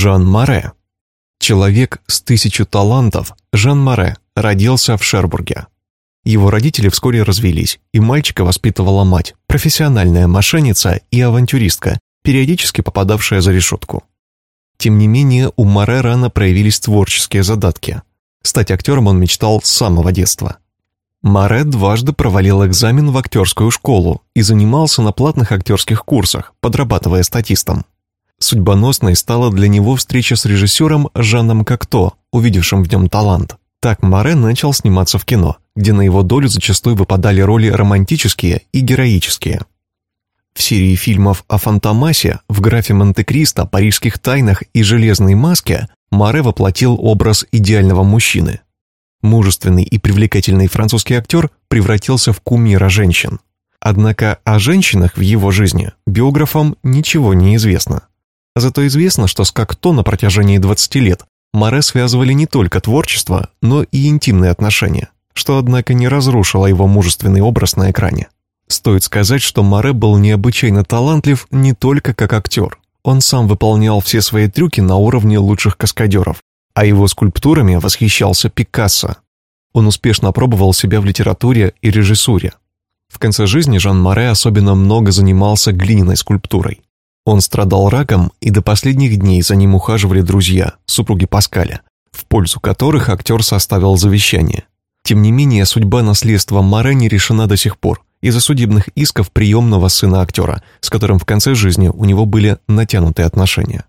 Жан Море. Человек с тысячу талантов, Жан Море, родился в Шербурге. Его родители вскоре развелись, и мальчика воспитывала мать, профессиональная мошенница и авантюристка, периодически попадавшая за решетку. Тем не менее, у Море рано проявились творческие задатки. Стать актером он мечтал с самого детства. Море дважды провалил экзамен в актерскую школу и занимался на платных актерских курсах, подрабатывая статистом. Судьбоносной стала для него встреча с режиссером Жаном Кокто, увидевшим в нем талант. Так Море начал сниматься в кино, где на его долю зачастую выпадали роли романтические и героические. В серии фильмов о Фантомасе, в графе Монте-Кристо, Парижских тайнах и Железной маске Море воплотил образ идеального мужчины. Мужественный и привлекательный французский актер превратился в кумира женщин. Однако о женщинах в его жизни биографам ничего не известно. Зато известно, что с Кокто на протяжении 20 лет Море связывали не только творчество, но и интимные отношения, что, однако, не разрушило его мужественный образ на экране. Стоит сказать, что Море был необычайно талантлив не только как актер. Он сам выполнял все свои трюки на уровне лучших каскадеров, а его скульптурами восхищался Пикассо. Он успешно пробовал себя в литературе и режиссуре. В конце жизни Жан Море особенно много занимался глиняной скульптурой. Он страдал раком, и до последних дней за ним ухаживали друзья, супруги Паскаля, в пользу которых актер составил завещание. Тем не менее, судьба наследства Море не решена до сих пор из-за судебных исков приемного сына актера, с которым в конце жизни у него были натянутые отношения.